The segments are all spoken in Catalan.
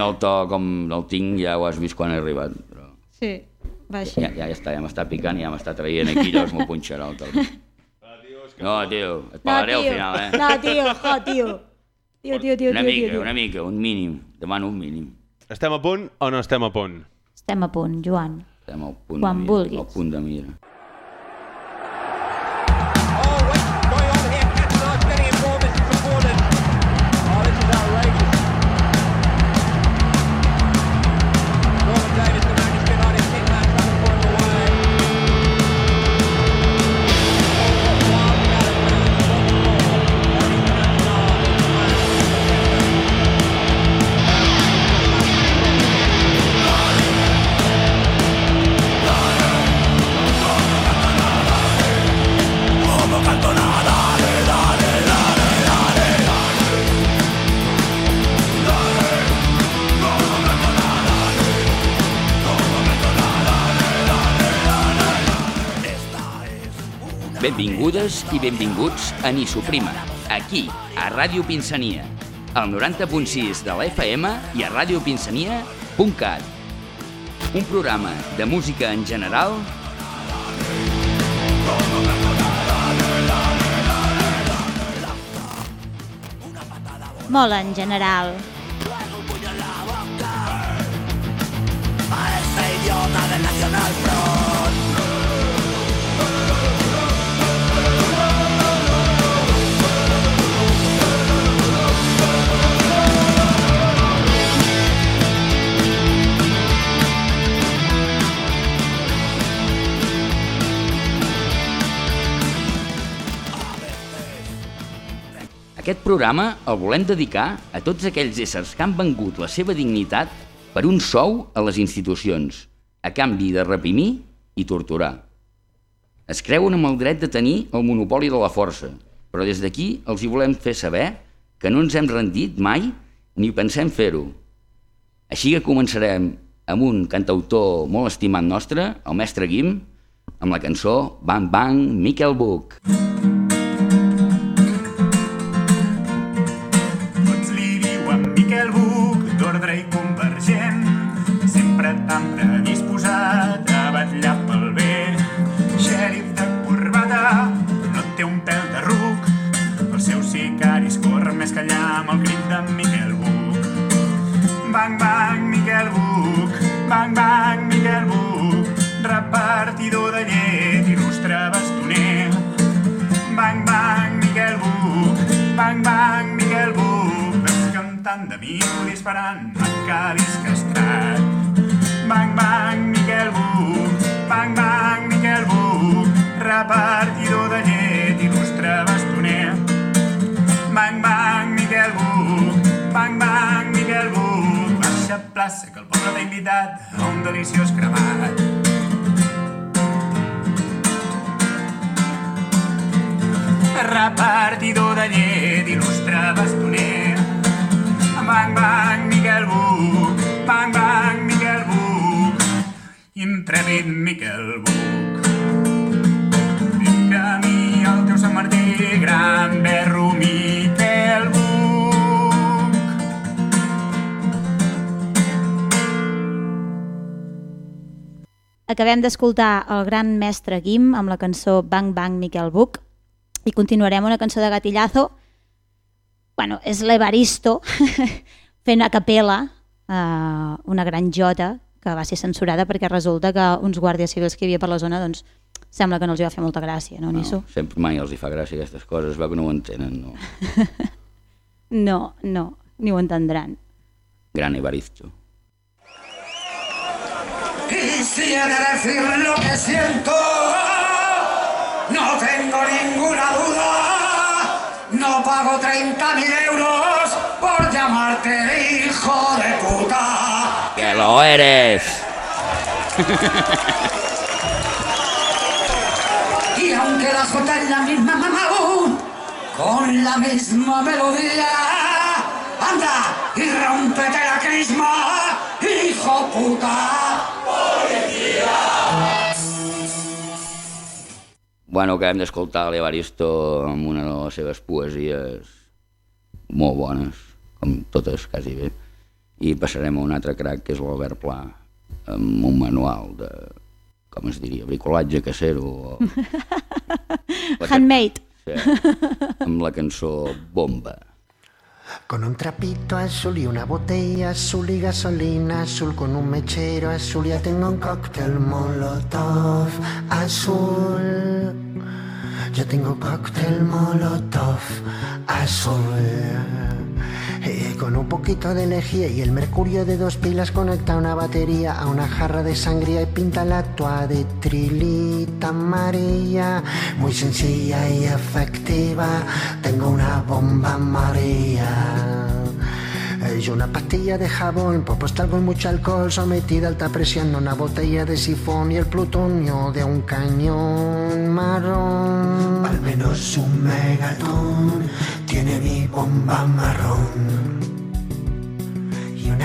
El to com el tinc ja ho has vist quan he arribat. Però Sí, va així. ja, ja, ja està, ja m'està picant i ja m'està traient aquí, llavors m'ho punxarà el tot. No, tio, et pagaré al final, eh? No, tio, jo, tio. Tio, tio, tio, Una tio, mica, tio, una mica, un mínim. Demano un mínim. Estem a punt o no estem a punt? Estem a punt, Joan. Estem al punt Quan de mira. vulguis. Al punt de mira. Benvingudes i benvinguts a Nisoprima, aquí, a Ràdio Pinsania, al 90.6 de la FM i a radiopinsania.cat. Un programa de música en general Molt en general. Aquest programa el volem dedicar a tots aquells éssers que han vengut la seva dignitat per un sou a les institucions, a canvi de reprimir i torturar. Es creuen amb el dret de tenir el monopoli de la força, però des d'aquí els hi volem fer saber que no ens hem rendit mai ni pensem fer-ho. Així que començarem amb un cantautor molt estimat nostre, el mestre Guim, amb la cançó Bang Bang Miquel Buch. Tots disparant macabis castrat. Bang, bang, Miquel Buch, bang, bang, Miquel Buch, repartidor de llet, il·lustre bastoner. Bang, bang, Miquel Buch, bang, bang, Miquel Buch, baixa plaça que el poble t'ha invitat a un deliciós cremat. repartidor de llet, il·lustre bastoner. Bang, bang, Miquel Buch, bang, bang, Miquel Buch, intrèpid Miquel Buch. Vinga a mi el teu Sant Martí, gran berro Miquel Buch. Acabem d'escoltar el gran mestre Guim amb la cançó Bang Bang Miquel Buch i continuarem una cançó de Gatillazo. Bueno, és l'Evaristo fent a capella eh, una gran jota que va ser censurada perquè resulta que uns guàrdies civils que hi havia per la zona doncs, sembla que no els hi va fer molta gràcia, no, Nisso? No, sempre mai els hi fa gràcia aquestes coses, veu que no ho entenen, no. No, no, ni ho entendran. Gran Evaristo. Quisiera decir lo que siento, pago 30 mil euros por llamarte hijo de puta. Que lo eres! Y aunque la jota es la misma mamá, con la misma melodía, anda y rompete la crisma, hijo puta. Bueno, acabem d'escoltar l'Evaristo amb una de les seves poesies molt bones, com totes, quasi bé. i passarem a un altre crac que és l'Albert Pla amb un manual de com es diria, bricolatge casero o... Handmade. Sí, amb la cançó Bomba. Con un trapito azul y una botella azul y gasolina azul con un mechero azul ya tengo un cóctel molotov azul. Yo tengo cóctel molotov azul. Con un poquito de energía y el mercurio de dos pilas conecta una batería a una jarra de sangría y pinta la toa de trilita amarilla. Muy sencilla y efectiva. Tengo una bomba María. Es una pastilla de jabón, postal con mucho alcohol, sometida a alta presión, una botella de sifón y el plutonio de un cañón marrón. Al menos un megatón tiene mi bomba marrón.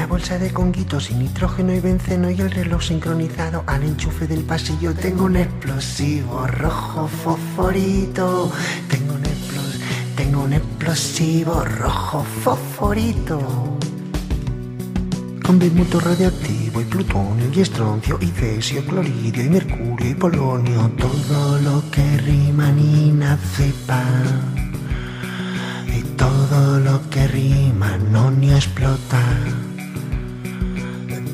Y una bolsa de conguitos sin nitrógeno y benceno y el reloj sincronizado al enchufe del pasillo. Tengo un explosivo rojo fosforito. Tengo un, explosivo rojo fosforito. Con bismuto radioactivo y plutonio y estroncio y cesio, cloridio y mercurio y polonio. Todo lo que rima ni nacepa. Y todo lo que rima no ni explota.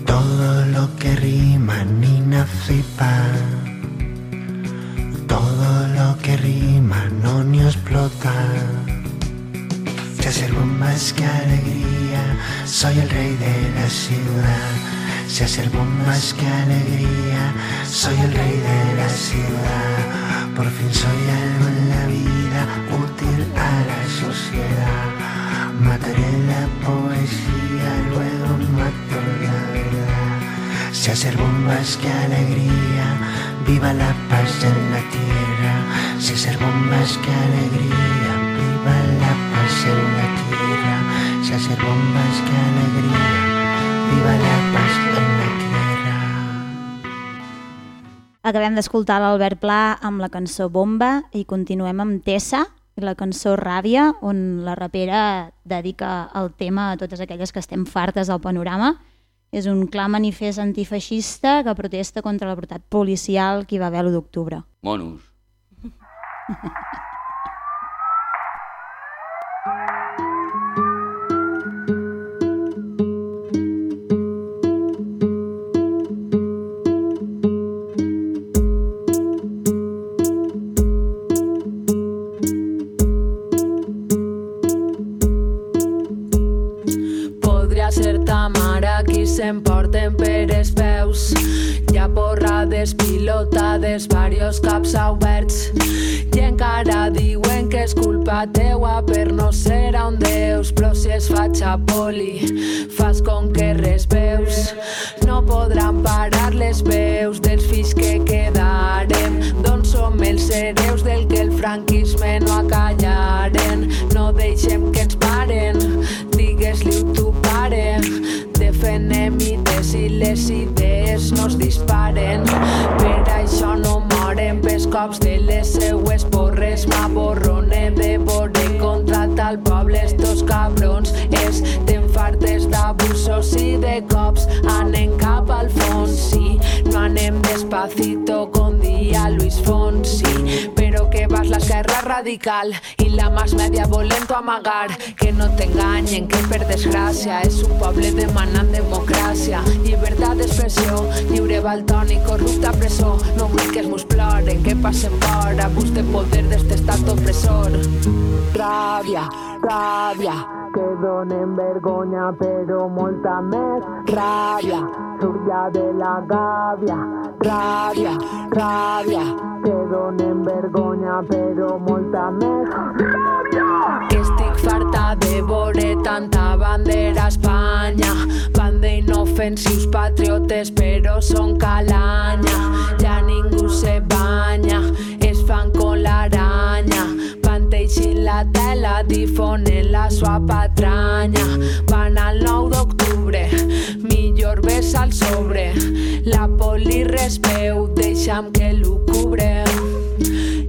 Todo lo que rima ni nacepa. Todo lo que rima no ni explota. Se hacer bombas que alegría, soy el rey de la ciudad. Se hacer bombas que alegría, soy el rey de la ciudad. Por fin soy algo en la vida útil a la sociedad. Mataré la poesía, luego mato la. Se hacer bombas que alegría, viva la paz en la tierra. Se hacer bombas que alegría, viva la paz en la tierra. Se hacer bombas que alegría, viva la paz en la tierra. Acabem d'escoltar l'Albert Pla amb la cançó Bomba i continuem amb Tessa i la cançó Ràbia, on la rapera dedica el tema a totes aquelles que estem fartes al panorama. És un clar manifest antifeixista que protesta contra la brutalitat policial que hi va haver l'1 d'octubre. Monos. pilotades, varios caps oberts. I encara diuen que és culpa teua per no ser on deus. Però si es faig a poli, fas com que res veus. No podran parar les veus dels fills que quedarem. Doncs som els hereus del que el franquisme no acallaren. No deixem que ens paren, digues-li tu. Defenem mites i les idees nos disparen. Per això no moren pels cops de les seues porres. M'aborrone de veure contra tal poble estos cabrons. Radical i la más media volent amagar. Que no t'enganyen, que per desgràcia és un poble demanant democràcia. Llibertat d'expressió, lliure baltón i corrupta presó. No vull que els meus ploren, que passen por abús de poder d'este estat opressor. Ràbia, ràbia, que donen vergonya però molta més ràbia. Surt ja de la gàbia, ràbia, ràbia, que donen vergonya però molta més que estic farta de tanta bandera a Espanya van de inofensius patriotes però són calanya ja ningú se banya es fan con l'aranya van teixint la tela difonen la sua patranya van al 9 d'octubre millor ves al sobre. La poli respeu deixa'm que l'ho cubre.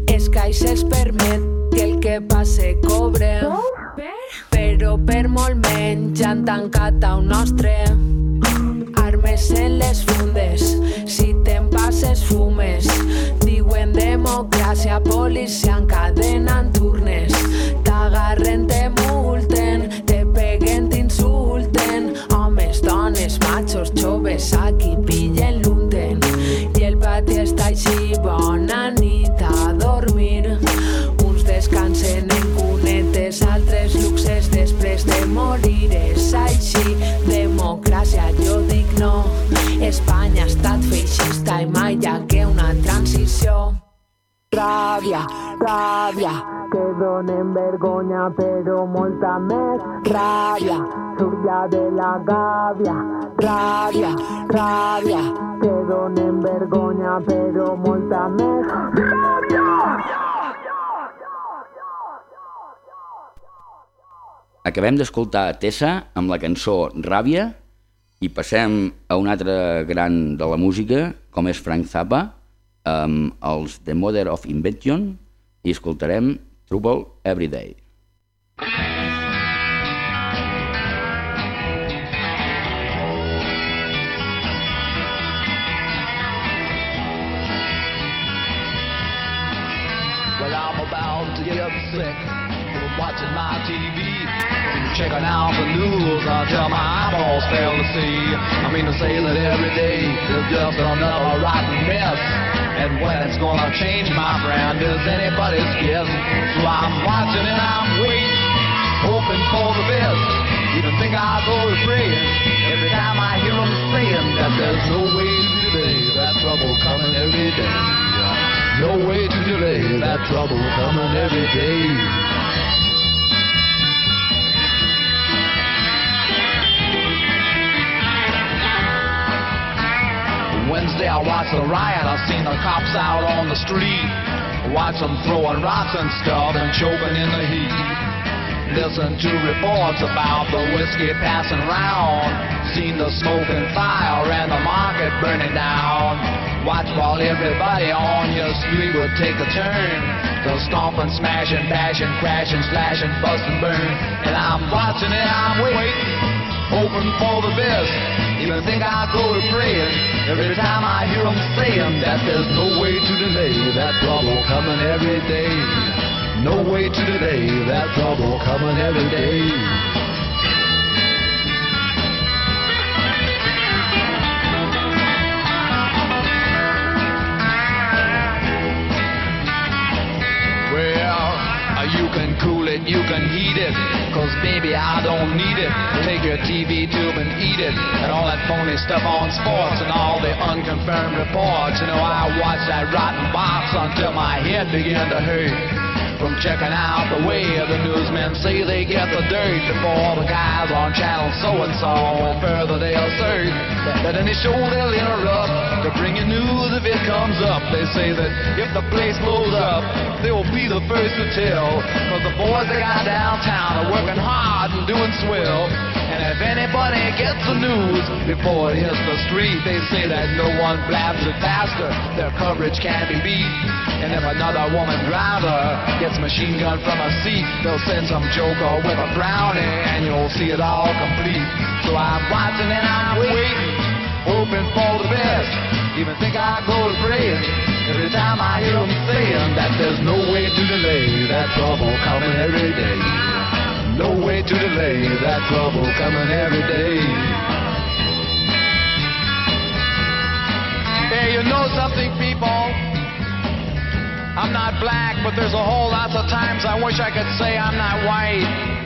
És que això es permet que el que passe cobre. Però per molt menys han tancat un nostre armes en les fundes. Si te'n passes fumes. Diuen democràcia policia encadenen turnes. T'agarren, te multen te peguen, t'insulten. Homes, dones, machos, joves aquí pillen l'unten. I el pati està així bona nit democràcia. Jo dic no. Espanya ha estat feixista i mai hi hagué una transició. Ràbia, ràbia, que donen vergonya però molta més ràbia, surt ja de la gàbia, ràbia, ràbia, que donen vergonya però molta més ràbia. Acabem d'escoltar Tessa amb la cançó Ràbia i passem a un altre gran de la música, com és Frank Zappa, amb els The Mother of Invention i escoltarem Trouble Every Day. Sick from watching my TV. Checking out the news until my eyeballs fail to see. I mean to say that every day is just another rotten mess. And when it's gonna change, my friend, is anybody's guess. So I'm watching and I'm waiting, hoping for the best. Even think I'll go to praying every time I hear them saying that there's no way to delay that trouble coming every day. No way to delay that trouble coming every day. Wednesday I watched the riot, I seen the cops out on the street. Watch them throwing rocks and stuff and choking in the heat. Listen to reports about the whiskey passing round. Seen the smoke and fire and the market burning down. Watch while everybody on your street would take a turn. They'll stomp and smash and bash and crash and slash and bust and burn. And I'm watching it, I'm waiting, hoping for the best. Even think I'll go to praying every time I hear them saying that there's no way to delay that trouble coming every day. No way to delay that trouble coming every day. It, you can heat it, cause baby I don't need it. Take your TV tube and eat it, and all that phony stuff on sports and all the unconfirmed reports. You know, I watched that rotten box until my head began to hurt. From checking out the way the newsmen say they get the dirt before the guys on channel so and so and further they assert that any show they'll interrupt to bring you news if it comes up. They say that if the place blows up, they will be the first to tell. Cause the boys they got downtown are working hard and doing swell. If anybody gets the news before it hits the street, they say that no one blabs it faster. Their coverage can't be beat. And if another woman driver gets machine gun from a seat, they'll send some joker with a brownie, and you'll see it all complete. So I'm watching and I'm waiting, hoping for the best. Even think I go to praying every time I hear them saying that there's no way to delay that trouble coming every day. No way to delay that trouble coming every day. Hey, you know something, people? I'm not black, but there's a whole lot of times I wish I could say I'm not white.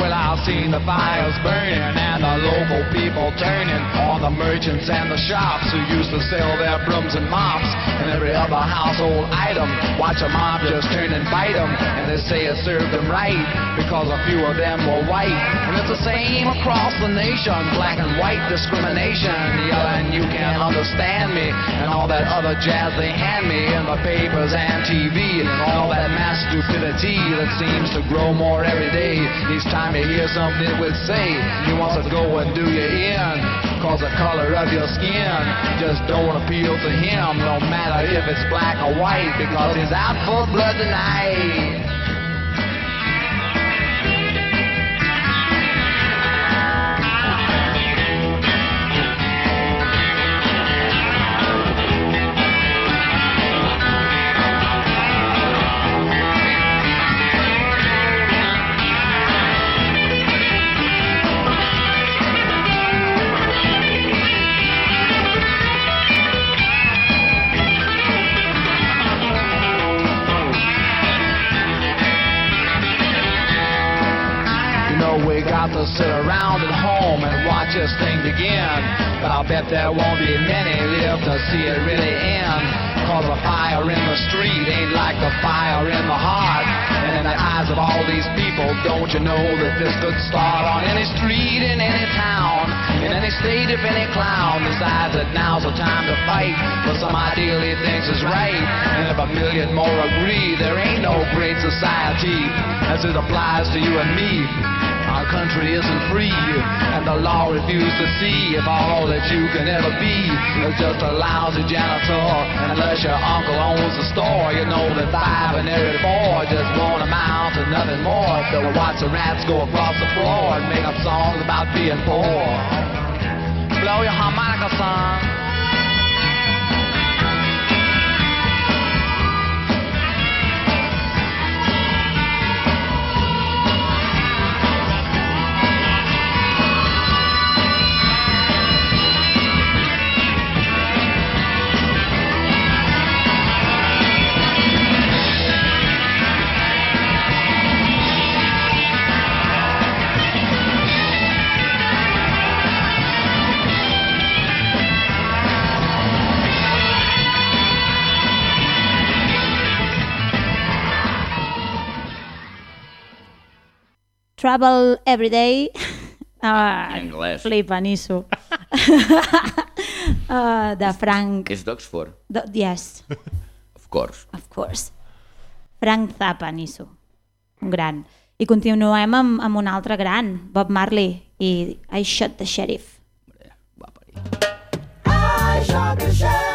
Well, I've seen the fires burning and the local people turning on the merchants and the shops who used to sell their brooms and mops and every other household item. Watch a mob just turn and bite them, and they say it served them right because a few of them were white. And it's the same across the nation, black and white discrimination. Yelling, you can't understand me, and all that other jazz they hand me in the papers and TV, and all that mass stupidity that seems to grow more every day. Each time you hear some nitwit say he wants to go and do you in. Cause the color of your skin just don't appeal to him, no matter if it's black or white, because he's out for blood tonight. There won't be many live to see it really end. Cause the fire in the street ain't like the fire in the heart. And in the eyes of all these people, don't you know that this could start on any street in any town, in any state if any clown decides that now's the time to fight for some ideal he thinks is right. And if a million more agree, there ain't no great society as it applies to you and me. Our country isn't free, and the law refuses to see if all that you can ever be is just a lousy janitor. And unless your uncle owns the store, you know that five and every four just won't amount to nothing more. So watch the rats go across the floor and make up songs about being poor. Blow your harmonica, son. Travel Every Day. Ah, En anglès. Flipa, Nisso. uh, de Frank... És d'Oxford, De, yes, of course. of course. Frank Zappa, Nisso. Un gran. I continuem amb, amb un altre gran, Bob Marley, i I Shot the Sheriff. I shot the sheriff.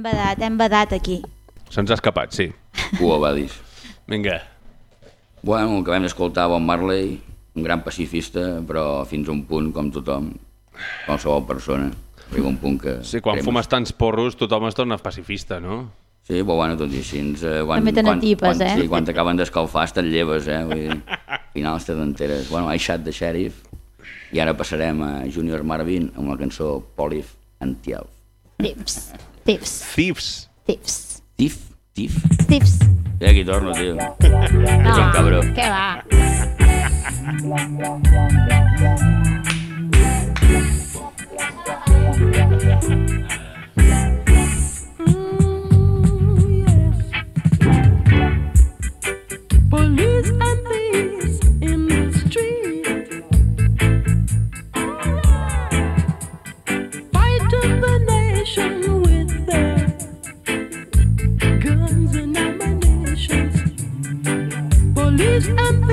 Hem badat, hem badat aquí. Se'ns ha escapat, sí. Ho va dir. Vinga. Bueno, acabem d'escoltar Bob Marley, un gran pacifista, però fins a un punt, com tothom, qualsevol persona. Arriba un punt que... Sí, quan cremes. fumes tants porros tothom es torna pacifista, no? Sí, però bueno, tot i així... Eh, quan, També tenen quan, tipes, quan, eh? Sí, quan t'acaben d'escalfar te'n lleves, eh? Vull dir, al final te t'enteres. Bueno, I Shot the Sheriff, i ara passarem a Junior Marvin amb la cançó Polif Antiel. Tips, tips, Thieves. tips, Tif, tif. tips. I aquí torno, tio. Ets un cabró. què va? Police and Police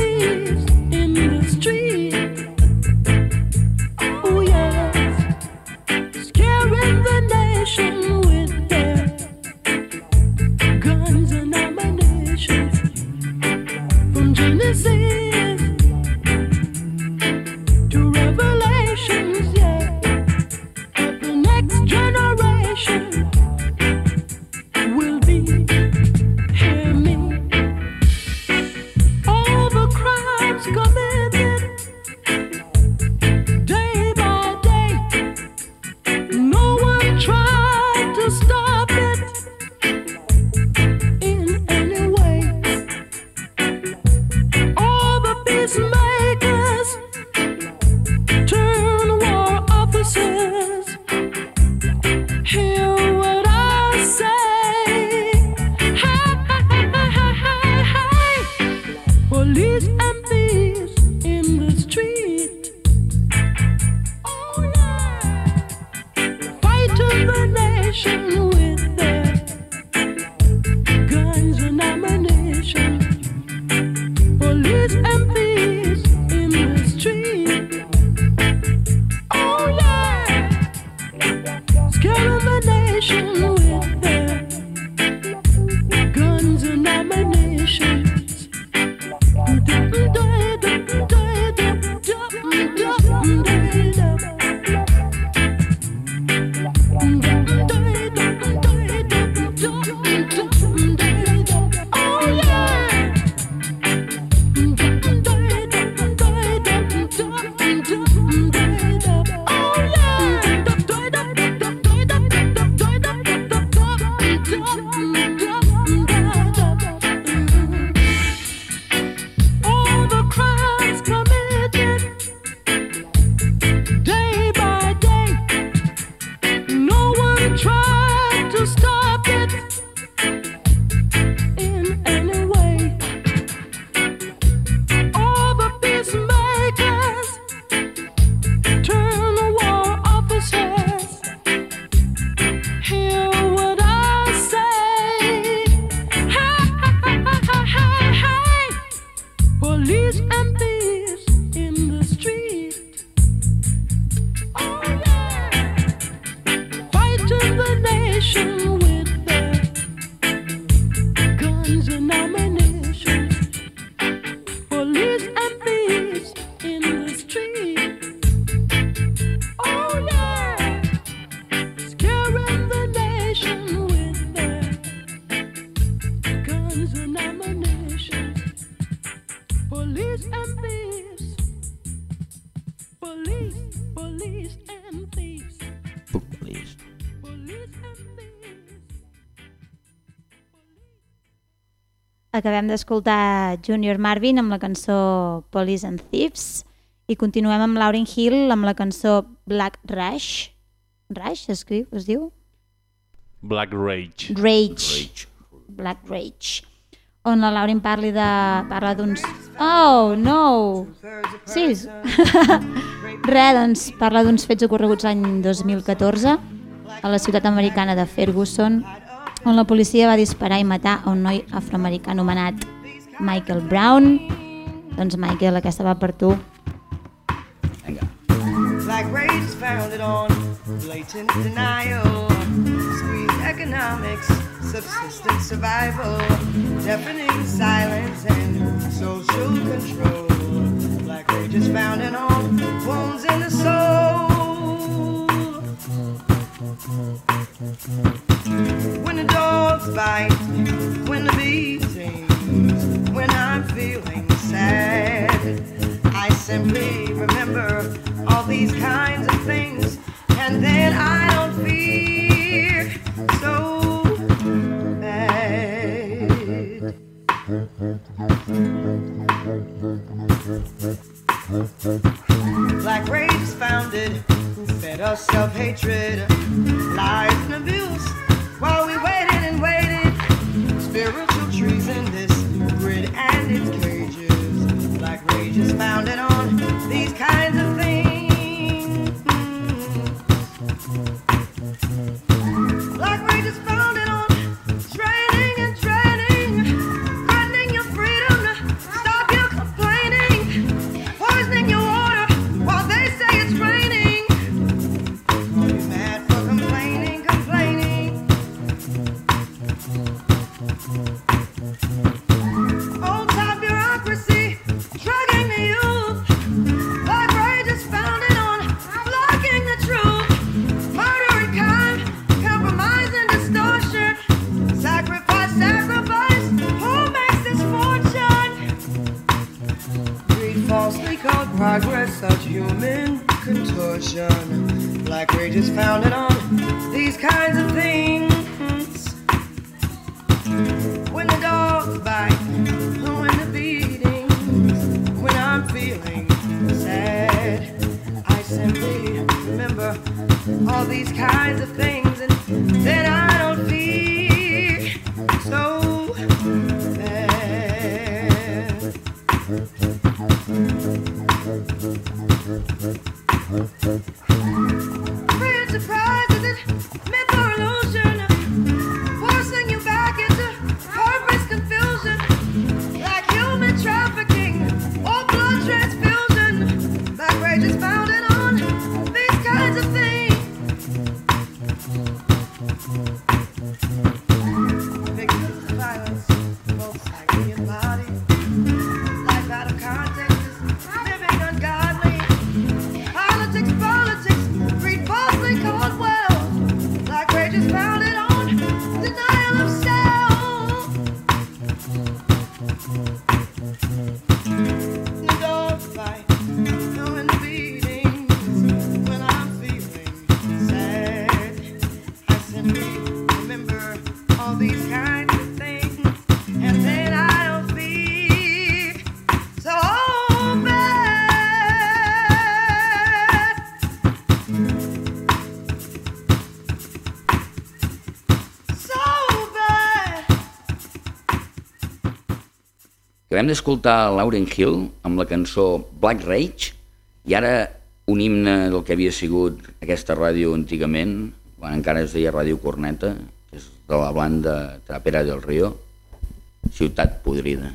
Acabem d'escoltar Junior Marvin amb la cançó Police and Thieves i continuem amb Lauryn Hill amb la cançó Black Rush. Rush escriu, es diu? Black Rage. Rage. Black Rage. On la Lauren parli de... parla d'uns... Oh, no! Sí. Re, doncs parla d'uns fets ocorreguts l'any 2014 a la ciutat americana de Ferguson, on la policia va disparar i matar a un noi afroamericà anomenat Michael Brown. Doncs Michael, aquesta va per tu. Black rage is founded on blatant denial, squeeze economics, subsistence survival, deafening silence and social control. Black rage is founded on wounds in the soul. When the dogs bite, when the beatings, when I'm feeling sad, I simply remember all these kinds of things, and then I don't fear so bad. Black rage is founded, fed us self hatred, lies and abuse, while we waited and waited. Spiritual treason, this grid and its cages. Black rage is founded on Acabem d'escoltar Lauren Hill amb la cançó Black Rage i ara un himne del que havia sigut aquesta ràdio antigament, quan encara es deia Ràdio Corneta, que és de la banda Trapera del Río, Ciutat Podrida.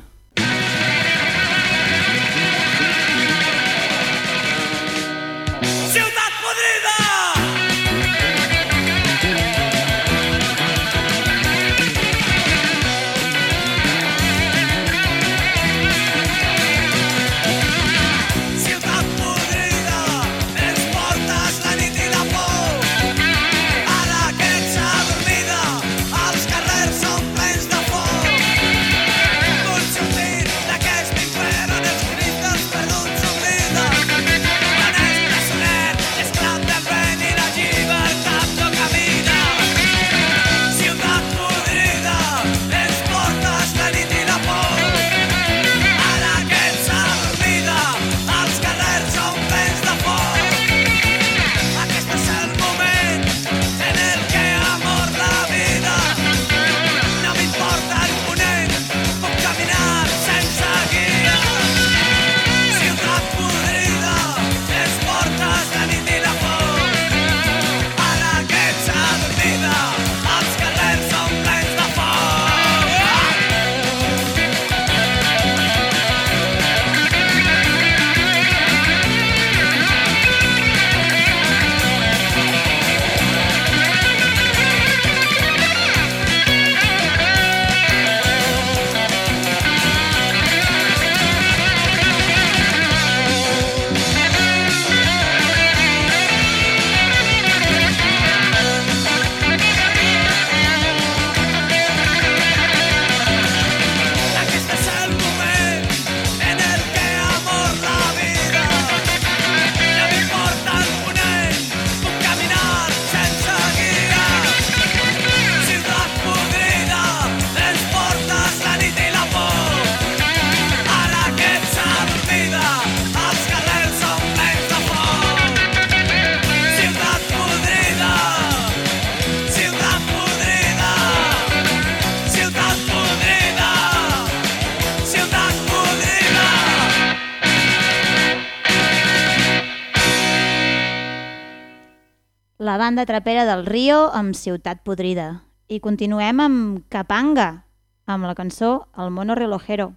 la banda trapera del Rio amb Ciutat Podrida. I continuem amb Capanga, amb la cançó El mono relojero.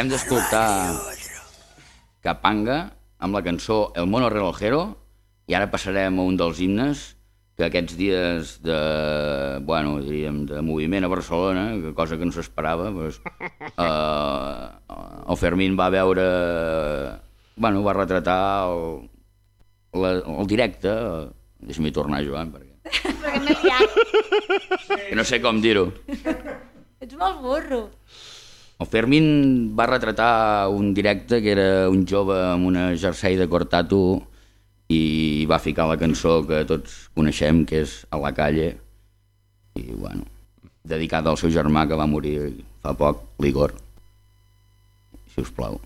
Acabem d'escoltar Capanga amb la cançó El mono relojero i ara passarem a un dels himnes que aquests dies de, bueno, diríem, de moviment a Barcelona, cosa que no s'esperava, doncs, eh, el Fermín va veure, bueno, va retratar el, la, el directe, deixa'm hi tornar, Joan, perquè... perquè no sé com dir-ho. Ets molt burro. El Fermín va retratar un directe que era un jove amb una jersei de cortato i va ficar la cançó que tots coneixem, que és A la calle, i bueno, dedicada al seu germà que va morir fa poc, l'Igor. Si us plau.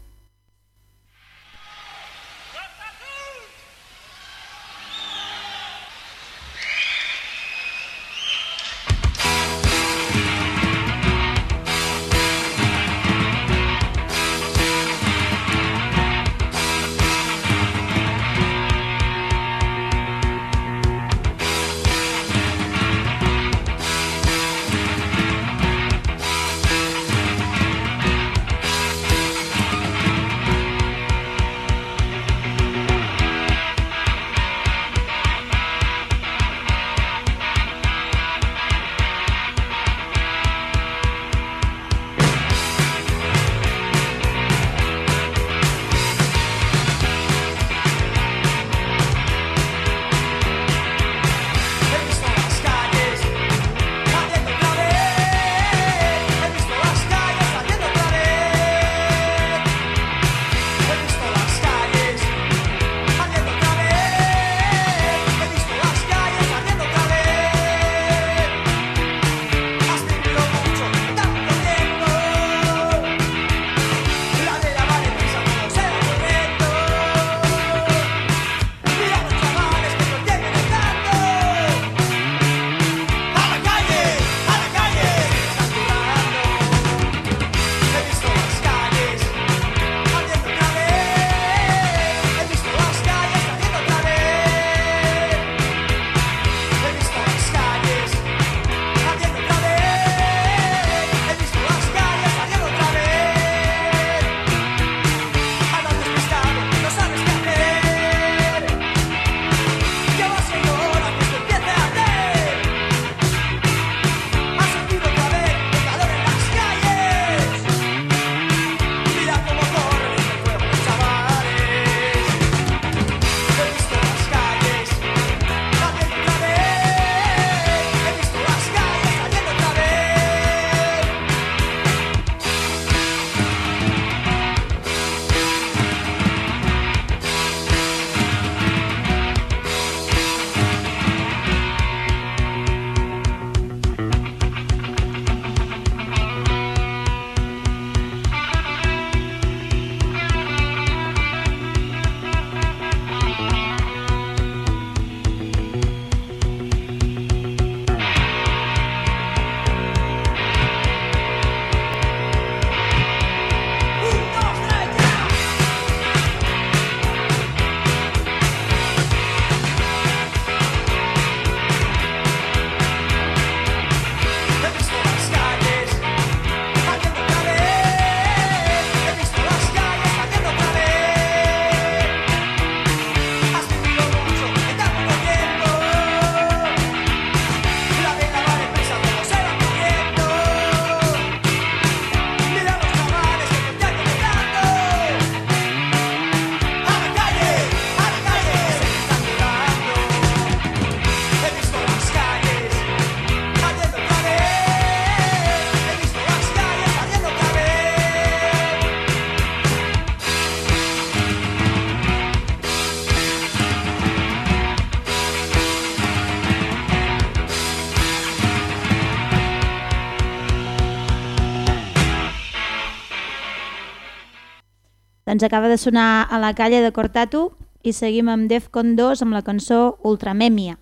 Doncs acaba de sonar a la calle de Cortatu i seguim amb Defcon 2 amb la cançó Ultramèmia,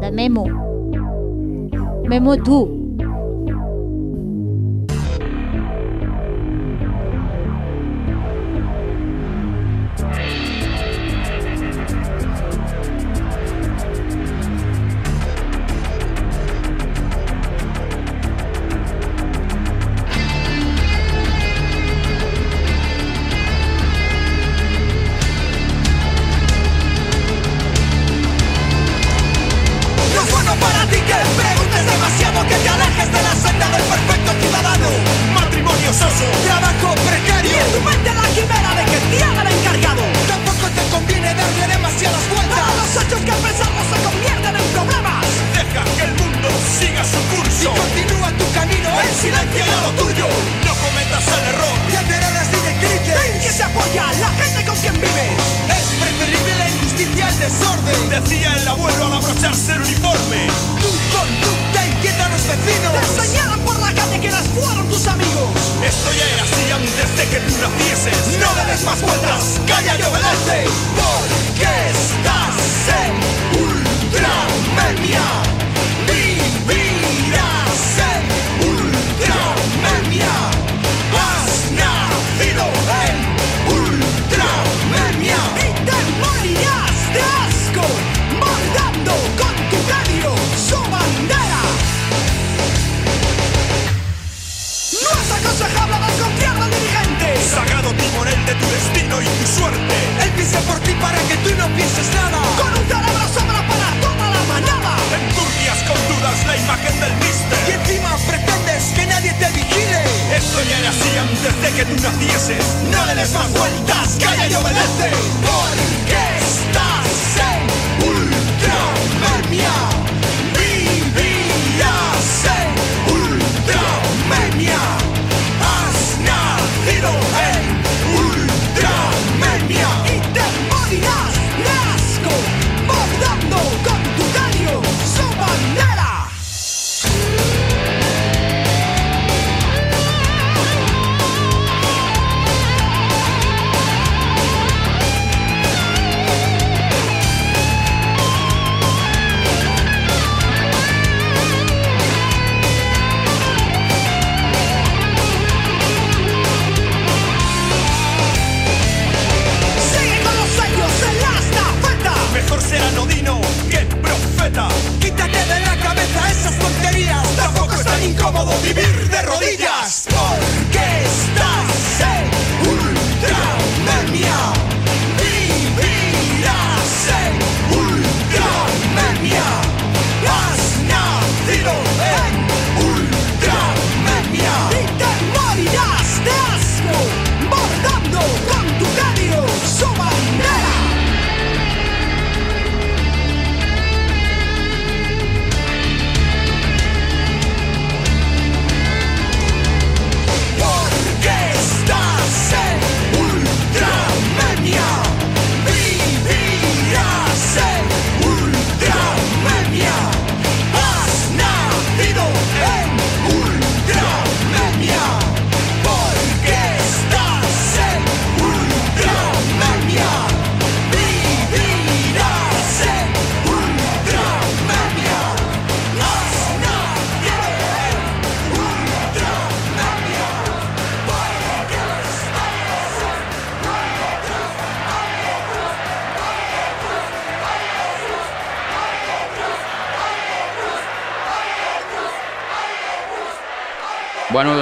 de Memo. Memo tu!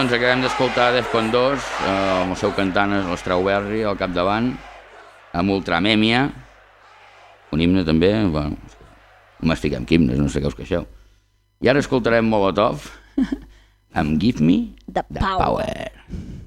doncs acabem d'escoltar Defcon 2, eh, el seu cantant és l'Strauberri al capdavant, amb Ultramèmia, un himne també, bueno, m'estic amb himnes, no sé què us queixeu. I ara escoltarem Molotov amb Give Me the, the power. power.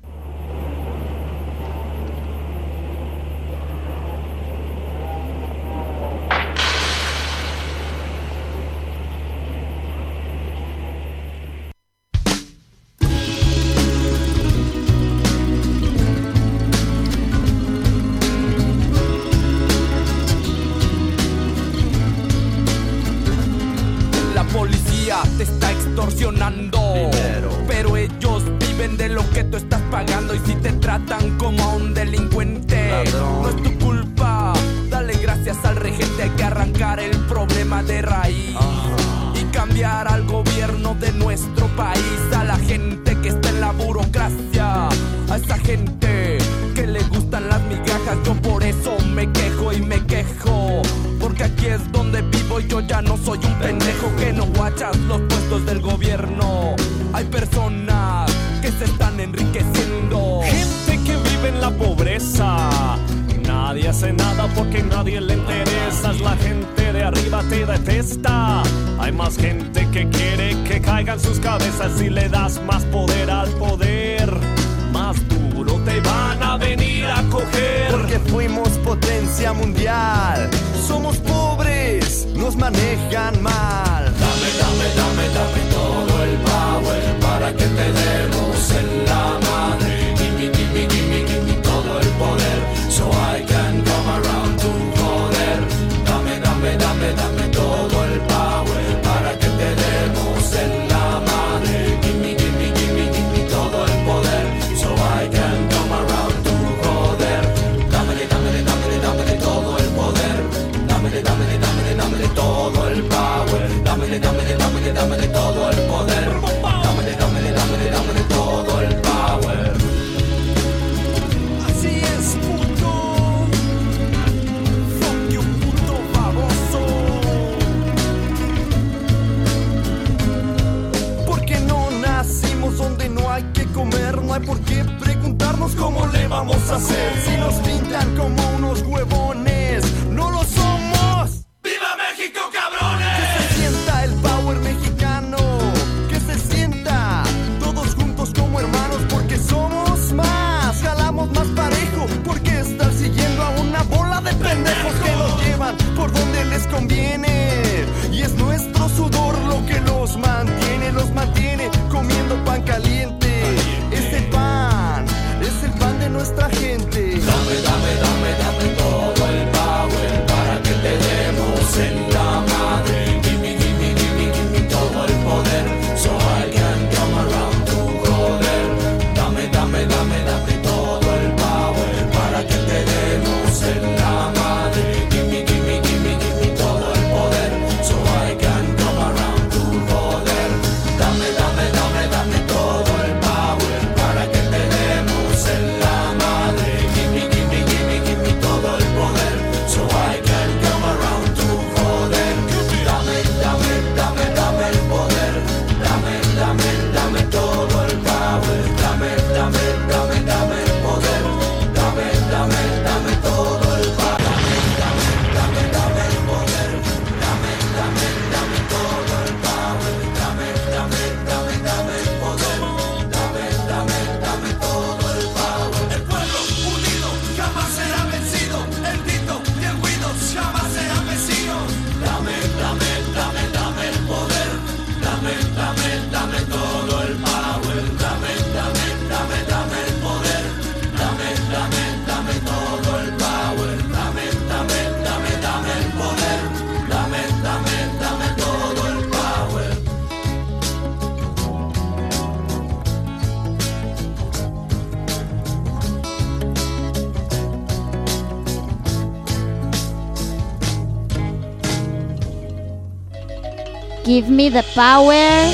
Give Me The Power,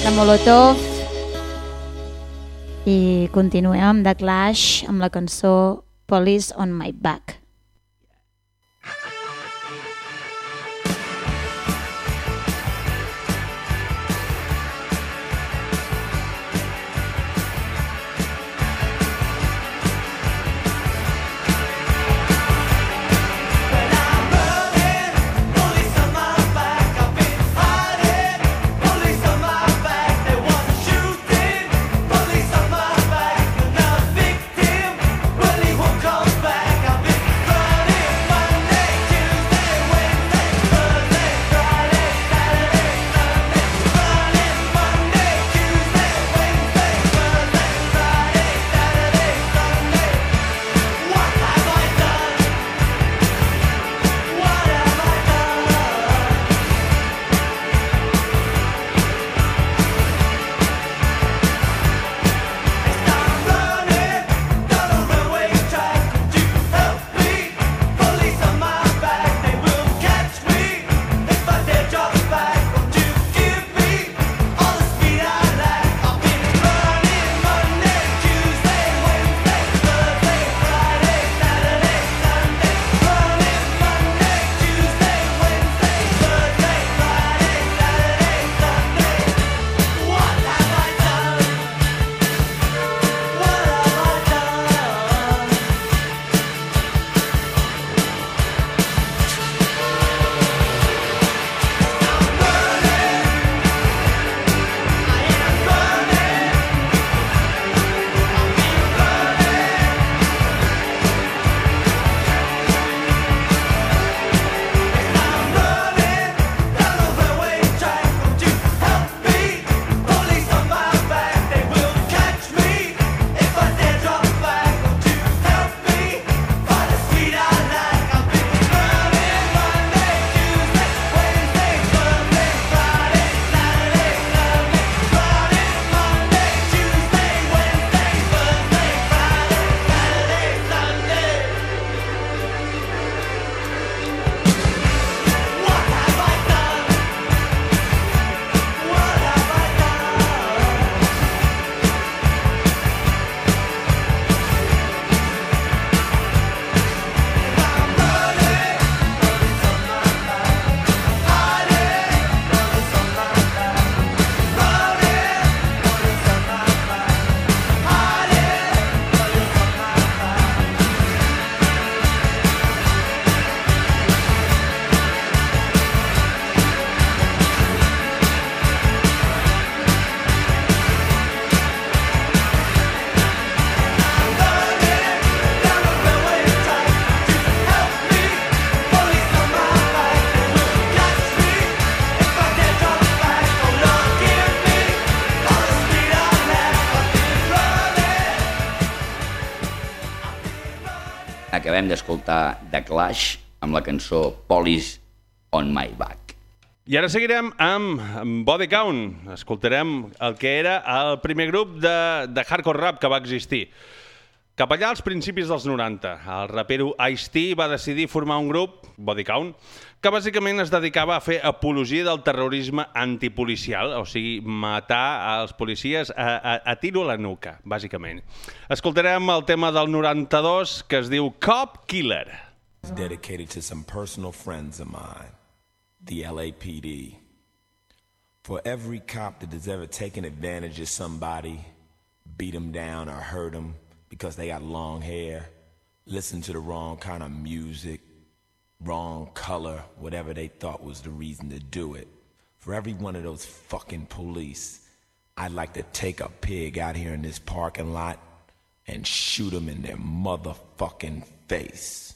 de Molotov. I continuem amb The Clash, amb la cançó Police On My Back. acabem d'escoltar The Clash amb la cançó Police on my back. I ara seguirem amb Body Count. Escoltarem el que era el primer grup de, de hardcore rap que va existir. Cap allà als principis dels 90, el rapero Ice-T va decidir formar un grup, Body Count, que bàsicament es dedicava a fer apologia del terrorisme antipolicial, o sigui, matar els policies a, a, a tiro a la nuca, bàsicament. Escoltarem el tema del 92, que es diu Cop Killer. Dedicated to some personal friends of mine, the LAPD. For every cop that has ever taken advantage of somebody, beat them down or hurt them, because they got long hair, listen to the wrong kind of music, wrong color, whatever they thought was the reason to do it. For every one of those fucking police, I'd like to take a pig out here in this parking lot and shoot them in their motherfucking face.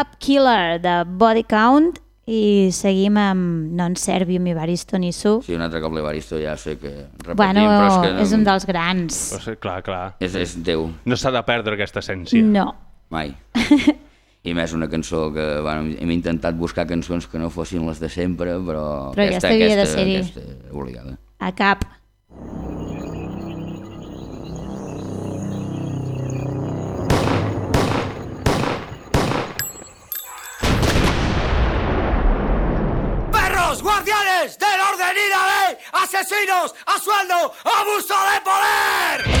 Cop Killer de Body Count i seguim amb Non Servium i Baristo Nisu. Sí, un altre cop l'Evaristo ja sé que repetim, Bueno, però és que... és un dels grans. Però sí, clar, clar. És, és Déu. No s'ha de perdre aquesta essència. No. Mai. I més una cançó que bueno, hem intentat buscar cançons que no fossin les de sempre, però, Però aquesta havia de ser-hi. aquesta obligada. A cap. Perros, del orden y la ley, asesinos a sueldo, abuso de poder.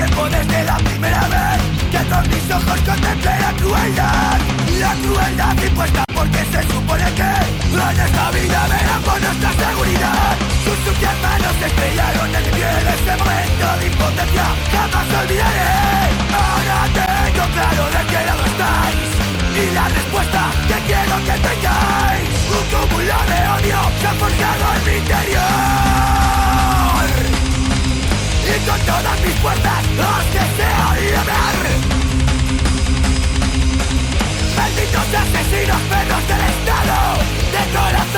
Tiempo desde la primera vez que con mis ojos contemplé la crueldad. La crueldad impuesta porque se supone que en esta vida veramos nuestra seguridad. Sus sucias manos estrellaron en mi piel ese momento de impotencia. Jamás olvidaré. Ahora tengo claro de qué lado estáis. Y la respuesta que quiero que tengáis. Un cúmulo de odio se ha forjado en mi interior. Todas mis fuerzas os deseo liberar Malditos asesinos perros del Estado De corazón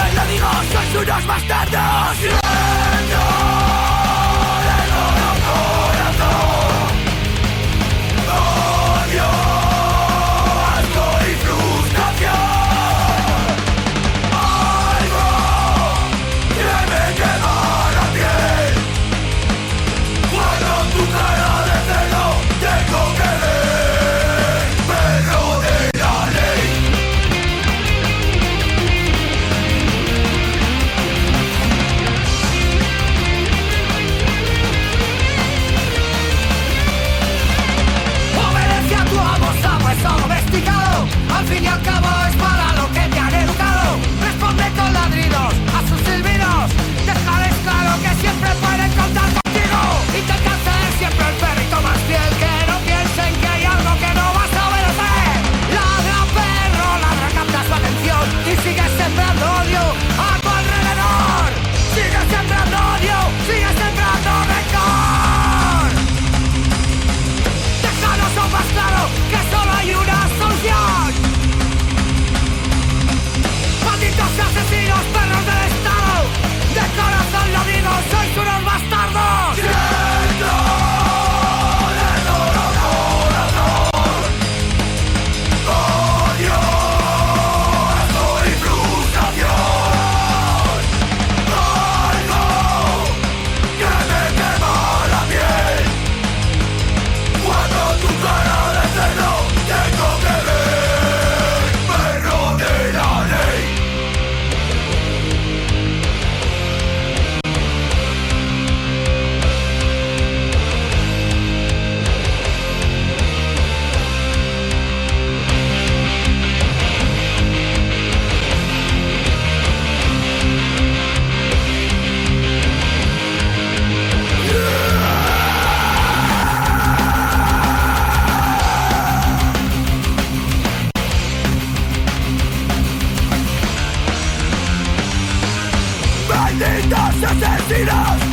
enough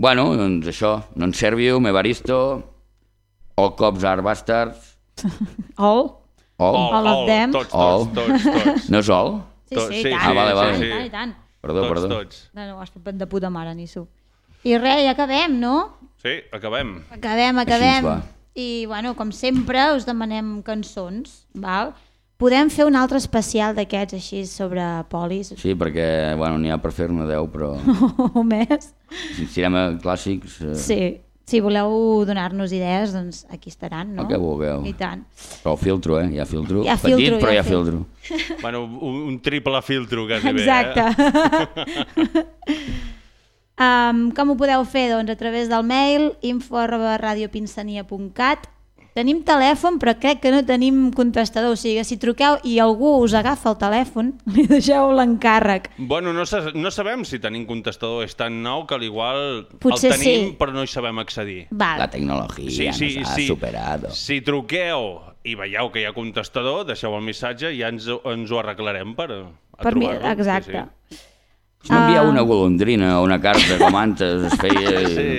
Bueno, doncs això, non serviu, Evaristo, all cops are bastards, All. all, All of them. Tots, all. tots, tots, tots. No és all? Sí, sí, sí, i tant. Ah, vale, vale. I tant, i tant. Perdó, tots, perdó. tots. No, no, has fet de puta mare, Nisso. I res, ja acabem, no? Sí, acabem. Acabem, acabem. I, bueno, com sempre, us demanem cançons, val? Podem fer un altre especial d'aquests així sobre polis Sí, perquè, bueno, n'hi ha per fer-ne 10, però o més. si ens tirem a clàssics... Eh, Sí, si voleu donar-nos idees, doncs aquí estaran, no? El que vulgueu. I tant. Però filtro, eh? Hi ha filtro. Hi ha Petit, filtro, però hi hi ha ha filtro. Bueno, un, un triple filtro, quasi Exacte. bé, eh? Um, com ho podeu fer? Doncs a través del mail info arroba radiopinsania.cat Tenim telèfon, però crec que no tenim contestador. O sigui, si truqueu i algú us agafa el telèfon, li deixeu l'encàrrec. Bueno, no, sa no sabem si tenim contestador, és tan nou que l'igual Potser el tenim sí. però no hi sabem accedir. Val. La tecnologia Sí, sí, nos ha sí. superado. Si truqueu i veieu que hi ha contestador, deixeu el missatge i ja ens, ens ho arreglarem per, a Per mi, trobar-lo. exacte. Si m'envieu Ah. una golondrina o una carta com antes es feia... Sí.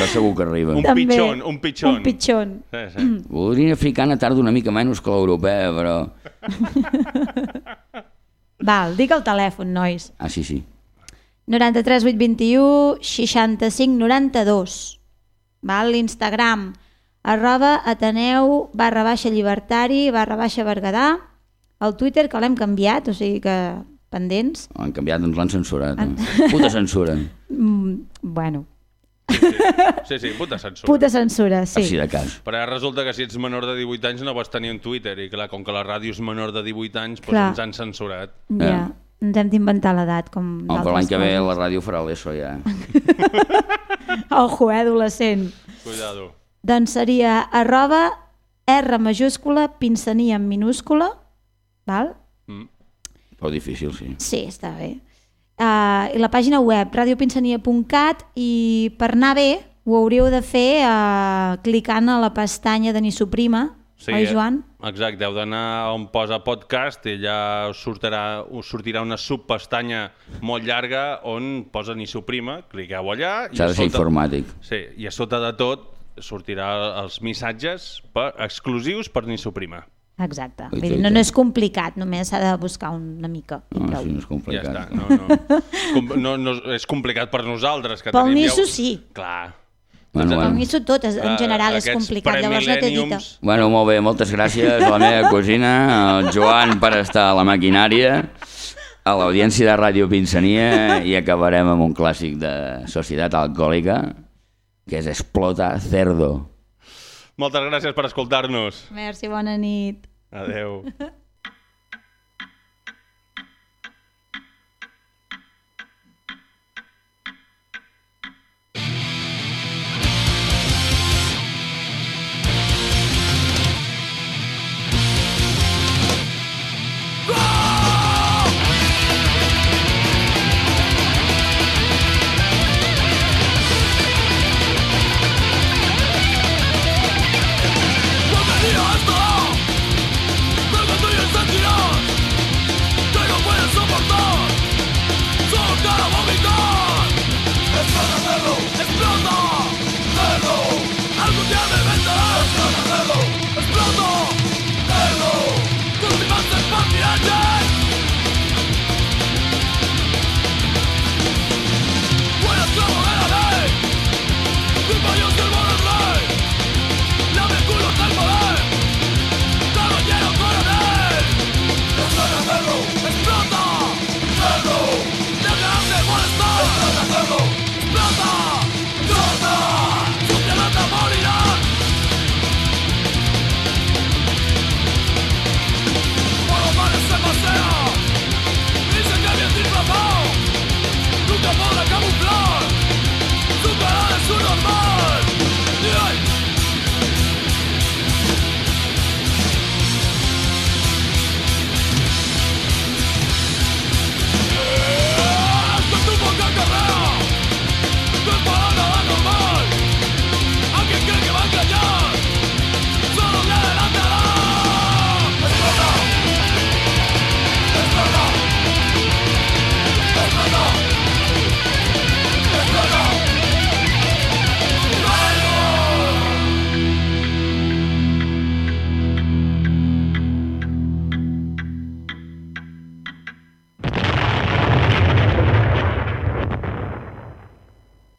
Això segur que arriba. Un També. pitxon, un pitxon. Un pitxon. Sí, sí. Golondrina africana tarda una mica menys que l'europea, però... Val, dic el telèfon, nois. Ah, sí, sí. 93 821 65 92. Val, l'Instagram arroba Ateneu barra baixa llibertari barra baixa Berguedà. El Twitter que l'hem canviat, o sigui que pendents. Han canviat, ens l'han censurat. Eh? Puta censura. Mm, bueno, Sí, sí, puta censura. puta censura, sí. Així de cas. Però ara resulta que si ets menor de 18 anys no pots tenir un Twitter i clar, com que la ràdio és menor de 18 anys, doncs Clar. ens han censurat. Ja, ens hem d'inventar l'edat com Oh, però l'any d'altres que ve la ràdio farà l'ESO ja. Ojo, eh, adolescent. Cuidado. Doncs seria arroba R majúscula, pinsania en minúscula, val? Però difícil, sí. Sí, està bé. I la pàgina web radiopinsania.cat i per anar bé ho hauríeu de fer uh, clicant a la pestanya de Ni Suprima, Sí, oi eh? Joan? Exacte, heu d'anar on posa podcast i allà us sortirà, us sortirà una subpestanya molt llarga on posa ni suprima, cliqueu allà... i S'ha a de ser sota- informàtic. Sí, i a sota de tot sortirà els missatges per, exclusius per ni suprima. Exacte. Vull dir, no, no és complicat, només s'ha de buscar una mica. i No, prou. sí, no és Ja complicat. està, no, no. Com, no, no. És complicat per nosaltres. Que Pel tenim Nisso ja... sí. Clar. Bueno, El bueno. Nisso tot, és, en general, és aquests complicat. Llavors no té dita. premillenniums- Bueno, molt bé, moltes gràcies a la meva cosina, al Joan per estar a la maquinària, a l'audiència de Ràdio Pinsania i acabarem amb un clàssic de Societat Alcohòlica, que és Explota Cerdo. Moltes gràcies per escoltar-nos. Merci, bona nit. Adeu.